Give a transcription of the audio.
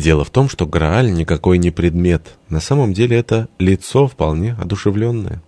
Дело в том, что Грааль никакой не предмет. На самом деле это лицо вполне одушевленное.